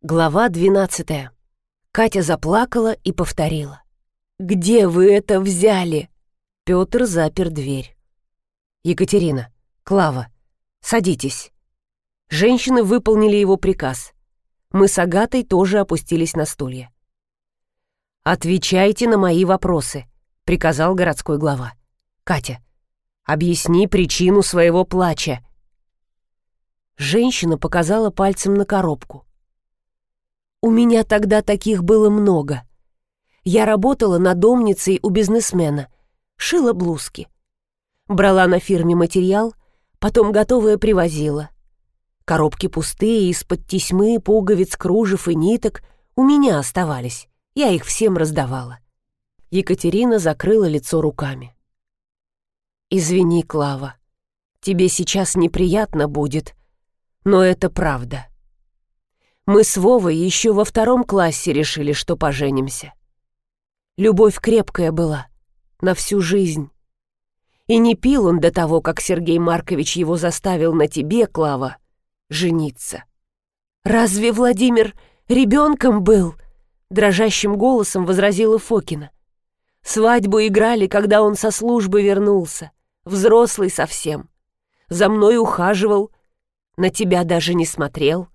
Глава 12. Катя заплакала и повторила. «Где вы это взяли?» Петр запер дверь. «Екатерина, Клава, садитесь». Женщины выполнили его приказ. Мы с Агатой тоже опустились на стулья. «Отвечайте на мои вопросы», — приказал городской глава. «Катя, объясни причину своего плача». Женщина показала пальцем на коробку. У меня тогда таких было много. Я работала надомницей у бизнесмена, шила блузки. Брала на фирме материал, потом готовое привозила. Коробки пустые, из-под тесьмы, пуговиц, кружев и ниток у меня оставались. Я их всем раздавала. Екатерина закрыла лицо руками. «Извини, Клава, тебе сейчас неприятно будет, но это правда. Мы с Вовой еще во втором классе решили, что поженимся. Любовь крепкая была, на всю жизнь. И не пил он до того, как Сергей Маркович его заставил на тебе, Клава, жениться. «Разве Владимир ребенком был?» Дрожащим голосом возразила Фокина. «Свадьбу играли, когда он со службы вернулся, взрослый совсем. За мной ухаживал, на тебя даже не смотрел».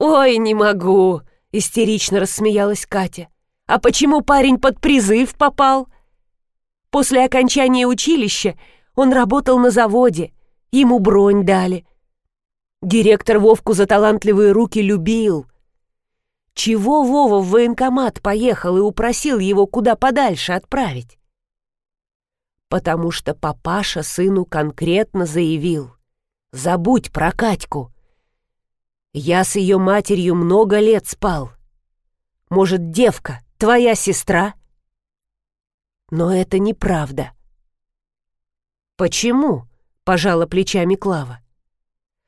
«Ой, не могу!» — истерично рассмеялась Катя. «А почему парень под призыв попал?» После окончания училища он работал на заводе, ему бронь дали. Директор Вовку за талантливые руки любил. Чего Вова в военкомат поехал и упросил его куда подальше отправить? Потому что папаша сыну конкретно заявил. «Забудь про Катьку, я с ее матерью много лет спал. Может, девка, твоя сестра? Но это неправда. Почему? Пожала плечами Клава.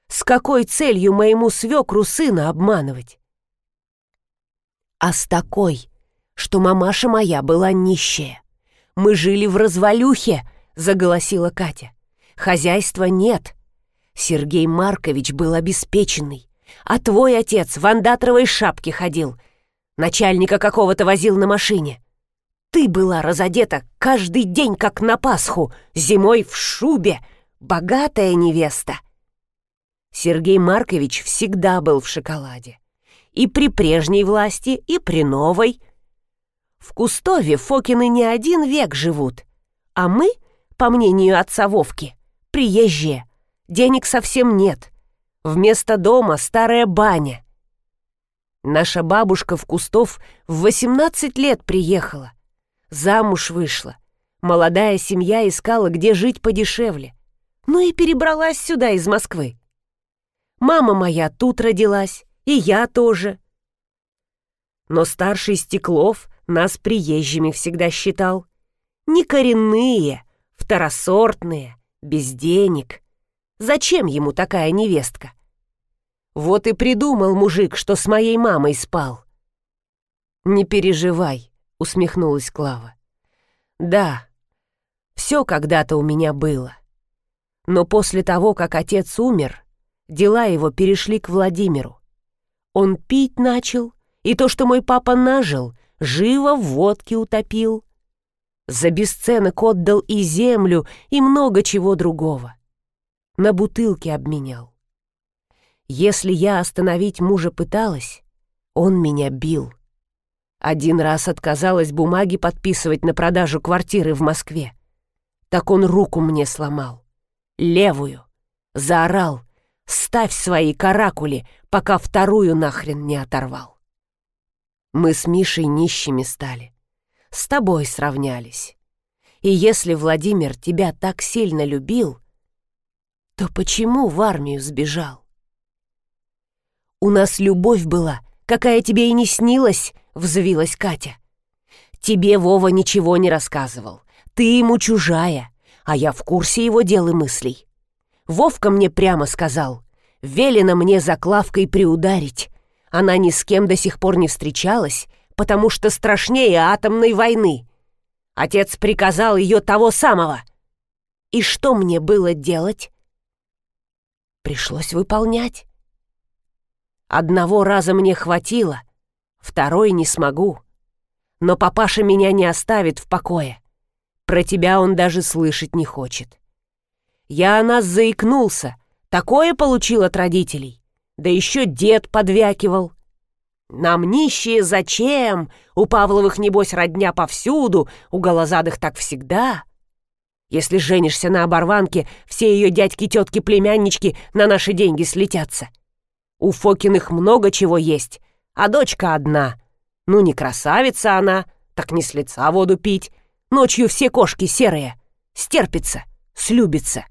С какой целью моему свекру сына обманывать? А с такой, что мамаша моя была нищая. Мы жили в развалюхе, заголосила Катя. Хозяйства нет. Сергей Маркович был обеспеченный. А твой отец в андатровой шапке ходил. Начальника какого-то возил на машине. Ты была разодета каждый день, как на Пасху, зимой в шубе, богатая невеста. Сергей Маркович всегда был в шоколаде. И при прежней власти, и при новой. В Кустове Фокины не один век живут. А мы, по мнению отца Вовки, приезжие. Денег совсем нет. Вместо дома старая баня. Наша бабушка в Кустов в 18 лет приехала. Замуж вышла. Молодая семья искала, где жить подешевле. Ну и перебралась сюда из Москвы. Мама моя тут родилась, и я тоже. Но старший Стеклов нас приезжими всегда считал. Не коренные, второсортные, без денег. Зачем ему такая невестка? Вот и придумал мужик, что с моей мамой спал. «Не переживай», — усмехнулась Клава. «Да, все когда-то у меня было. Но после того, как отец умер, дела его перешли к Владимиру. Он пить начал, и то, что мой папа нажил, живо в водке утопил. За бесценок отдал и землю, и много чего другого на бутылки обменял. Если я остановить мужа пыталась, он меня бил. Один раз отказалась бумаги подписывать на продажу квартиры в Москве. Так он руку мне сломал. Левую. Заорал. «Ставь свои каракули, пока вторую нахрен не оторвал». Мы с Мишей нищими стали. С тобой сравнялись. И если Владимир тебя так сильно любил, то почему в армию сбежал? «У нас любовь была, какая тебе и не снилась», — взвилась Катя. «Тебе Вова ничего не рассказывал. Ты ему чужая, а я в курсе его дел и мыслей. Вовка мне прямо сказал, велено мне заклавкой приударить. Она ни с кем до сих пор не встречалась, потому что страшнее атомной войны. Отец приказал ее того самого. И что мне было делать? Пришлось выполнять. Одного раза мне хватило, второй не смогу. Но папаша меня не оставит в покое. Про тебя он даже слышать не хочет. Я о нас заикнулся, такое получил от родителей. Да еще дед подвякивал. Нам нищие зачем? У Павловых, небось, родня повсюду, у голозадых так всегда. Если женишься на оборванке, все ее дядьки-тетки-племяннички на наши деньги слетятся. У Фокиных много чего есть, а дочка одна. Ну, не красавица она, так не с лица воду пить. Ночью все кошки серые. Стерпится, слюбится.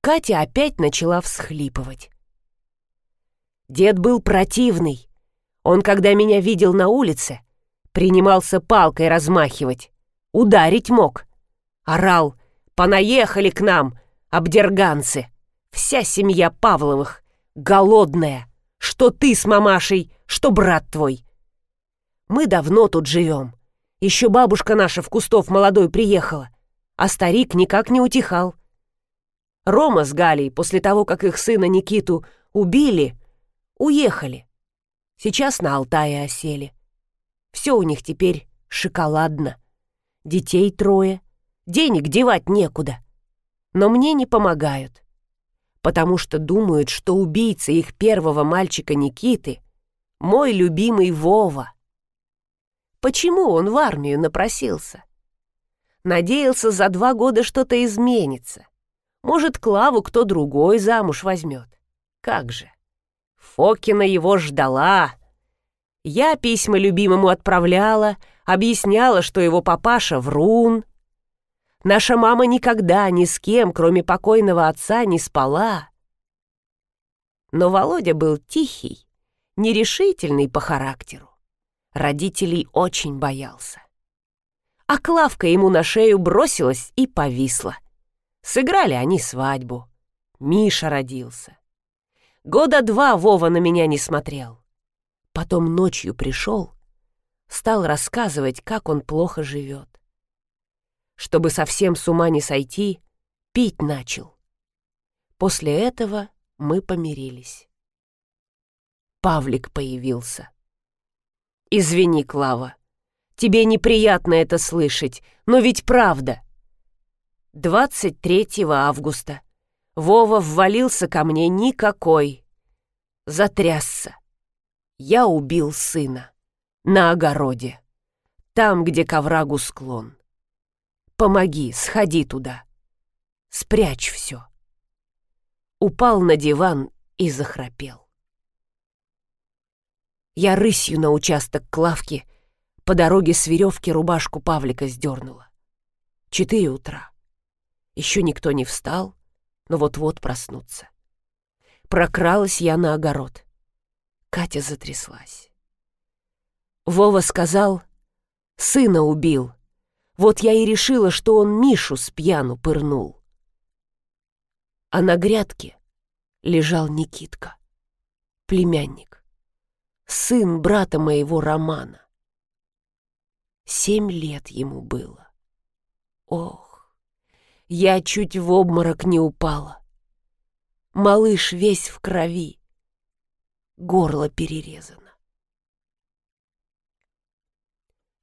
Катя опять начала всхлипывать. Дед был противный. Он, когда меня видел на улице, принимался палкой размахивать. Ударить мог. Орал «Понаехали к нам, обдерганцы! Вся семья Павловых, голодная! Что ты с мамашей, что брат твой!» Мы давно тут живем. Еще бабушка наша в кустов молодой приехала, а старик никак не утихал. Рома с Галей после того, как их сына Никиту убили, уехали. Сейчас на Алтае осели. Все у них теперь шоколадно. Детей трое, денег девать некуда. Но мне не помогают, потому что думают, что убийца их первого мальчика Никиты — мой любимый Вова. Почему он в армию напросился? Надеялся, за два года что-то изменится. Может, Клаву кто другой замуж возьмет. Как же? Фокина его ждала. Я письма любимому отправляла, объясняла, что его папаша врун. Наша мама никогда ни с кем, кроме покойного отца, не спала. Но Володя был тихий, нерешительный по характеру. Родителей очень боялся. А Клавка ему на шею бросилась и повисла. Сыграли они свадьбу. Миша родился. Года два Вова на меня не смотрел. Потом ночью пришел, стал рассказывать, как он плохо живет. Чтобы совсем с ума не сойти, пить начал. После этого мы помирились. Павлик появился. «Извини, Клава, тебе неприятно это слышать, но ведь правда. 23 августа. Вова ввалился ко мне никакой. Затрясся. Я убил сына. На огороде. Там, где к оврагу склон. Помоги, сходи туда. Спрячь все. Упал на диван и захрапел. Я рысью на участок Клавки по дороге с веревки рубашку Павлика сдернула. Четыре утра. Еще никто не встал, но вот-вот проснутся. Прокралась я на огород. Катя затряслась. Вова сказал, сына убил. Вот я и решила, что он Мишу с пьяну пырнул. А на грядке лежал Никитка, племянник, сын брата моего Романа. Семь лет ему было. Ох! Я чуть в обморок не упала. Малыш весь в крови. Горло перерезано.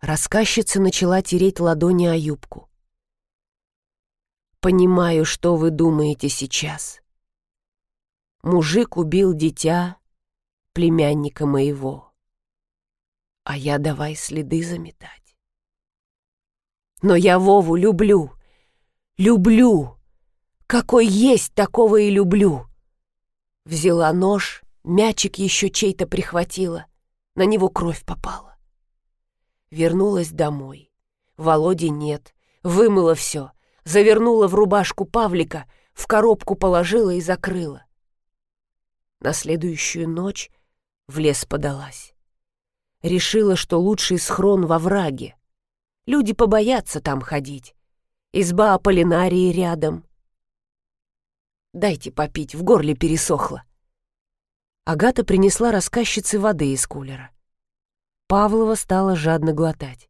Рассказчица начала тереть ладони о юбку. «Понимаю, что вы думаете сейчас. Мужик убил дитя, племянника моего. А я давай следы заметать. Но я Вову люблю, Люблю. Какой есть, такого и люблю. Взяла нож, мячик еще чей-то прихватила. На него кровь попала. Вернулась домой. Володи нет. Вымыла все. Завернула в рубашку Павлика, в коробку положила и закрыла. На следующую ночь в лес подалась. Решила, что лучший схрон во враге. Люди побоятся там ходить изба Аполлинарии рядом. Дайте попить, в горле пересохло. Агата принесла рассказчице воды из кулера. Павлова стала жадно глотать.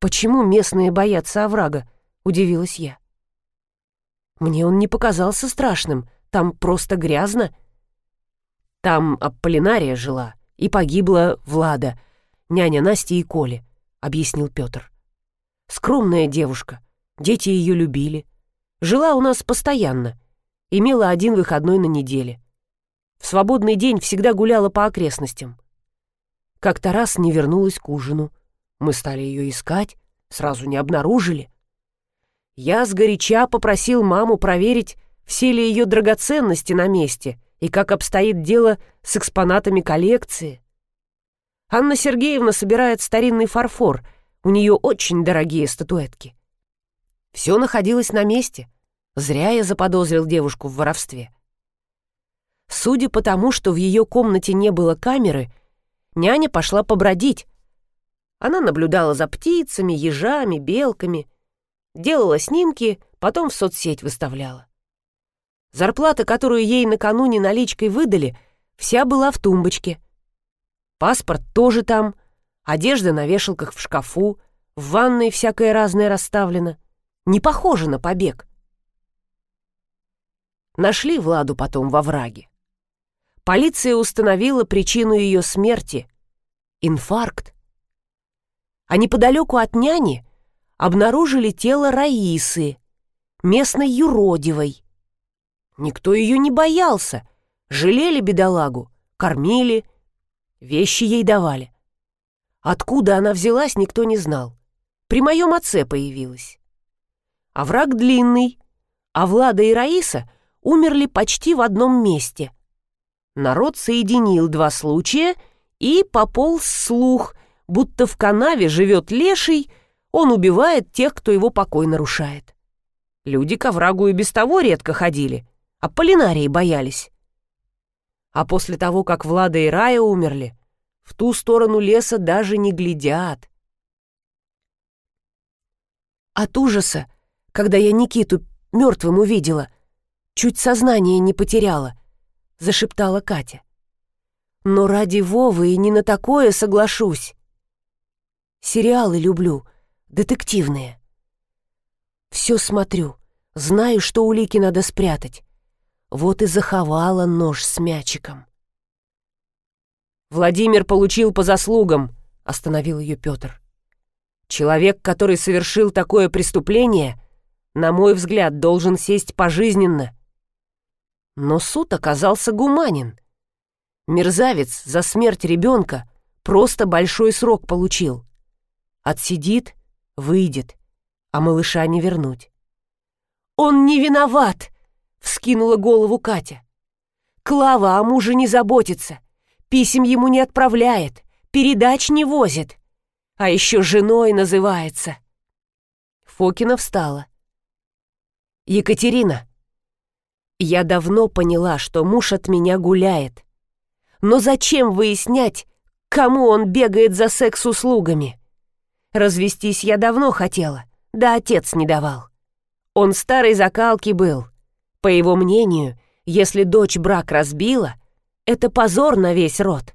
«Почему местные боятся оврага?» — удивилась я. «Мне он не показался страшным, там просто грязно. Там Аполлинария жила, и погибла Влада, няня Насти и Коли, объяснил Петр. Скромная девушка, дети ее любили. Жила у нас постоянно, имела один выходной на неделе. В свободный день всегда гуляла по окрестностям. Как-то раз не вернулась к ужину. Мы стали ее искать, сразу не обнаружили. Я сгоряча попросил маму проверить, все ли ее драгоценности на месте и как обстоит дело с экспонатами коллекции. Анна Сергеевна собирает старинный фарфор, у нее очень дорогие статуэтки. Все находилось на месте. Зря я заподозрил девушку в воровстве. Судя по тому, что в ее комнате не было камеры, няня пошла побродить. Она наблюдала за птицами, ежами, белками, делала снимки, потом в соцсеть выставляла. Зарплата, которую ей накануне наличкой выдали, вся была в тумбочке. Паспорт тоже там, одежда на вешалках в шкафу, в ванной всякое разное расставлено. Не похоже на побег. Нашли Владу потом во враге. Полиция установила причину ее смерти — инфаркт. А неподалеку от няни обнаружили тело Раисы, местной юродивой. Никто ее не боялся. Жалели бедолагу, кормили, вещи ей давали. Откуда она взялась, никто не знал. При моем отце появилась. А враг длинный, а Влада и Раиса умерли почти в одном месте. Народ соединил два случая и пополз слух, будто в канаве живет леший, он убивает тех, кто его покой нарушает. Люди к оврагу и без того редко ходили — а полинарии боялись. А после того, как Влада и Рая умерли, в ту сторону леса даже не глядят. От ужаса, когда я Никиту мертвым увидела, чуть сознание не потеряла, зашептала Катя. Но ради Вовы и не на такое соглашусь. Сериалы люблю, детективные. Все смотрю, знаю, что улики надо спрятать. Вот и заховала нож с мячиком. «Владимир получил по заслугам», — остановил ее Петр. «Человек, который совершил такое преступление, на мой взгляд, должен сесть пожизненно». Но суд оказался гуманен. Мерзавец за смерть ребенка просто большой срок получил. Отсидит, выйдет, а малыша не вернуть. «Он не виноват!» вскинула голову Катя. Клава о муже не заботится, писем ему не отправляет, передач не возит, а еще женой называется. Фокина встала. «Екатерина, я давно поняла, что муж от меня гуляет. Но зачем выяснять, кому он бегает за секс-услугами? Развестись я давно хотела, да отец не давал. Он старой закалки был, по его мнению, если дочь брак разбила, это позор на весь род.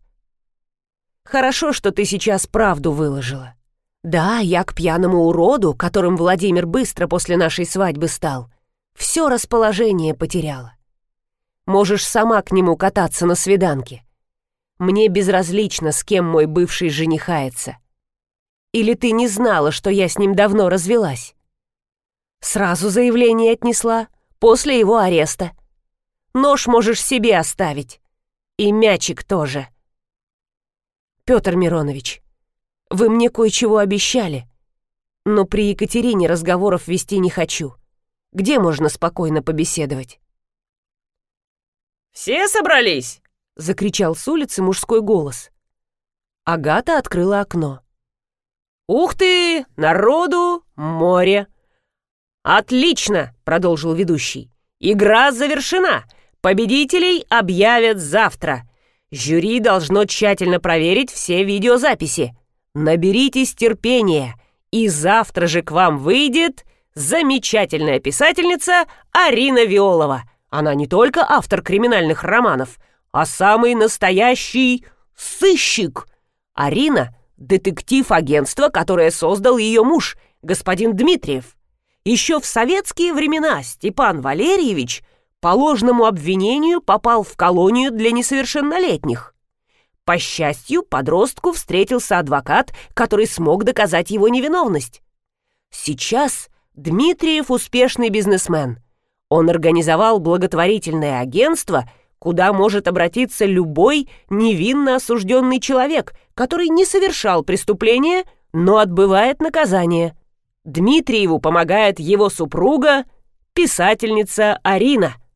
Хорошо, что ты сейчас правду выложила. Да, я к пьяному уроду, которым Владимир быстро после нашей свадьбы стал, все расположение потеряла. Можешь сама к нему кататься на свиданке. Мне безразлично, с кем мой бывший женихается. Или ты не знала, что я с ним давно развелась? Сразу заявление отнесла — после его ареста. Нож можешь себе оставить. И мячик тоже. Петр Миронович, вы мне кое-чего обещали, но при Екатерине разговоров вести не хочу. Где можно спокойно побеседовать? «Все собрались?» — закричал с улицы мужской голос. Агата открыла окно. «Ух ты! Народу! Море! «Отлично!» — продолжил ведущий. «Игра завершена! Победителей объявят завтра. Жюри должно тщательно проверить все видеозаписи. Наберитесь терпения, и завтра же к вам выйдет замечательная писательница Арина Виолова. Она не только автор криминальных романов, а самый настоящий сыщик. Арина — детектив агентства, которое создал ее муж, господин Дмитриев. Еще в советские времена Степан Валерьевич по ложному обвинению попал в колонию для несовершеннолетних. По счастью, подростку встретился адвокат, который смог доказать его невиновность. Сейчас Дмитриев успешный бизнесмен. Он организовал благотворительное агентство, куда может обратиться любой невинно осужденный человек, который не совершал преступления, но отбывает наказание. Дмитриеву помогает его супруга, писательница Арина –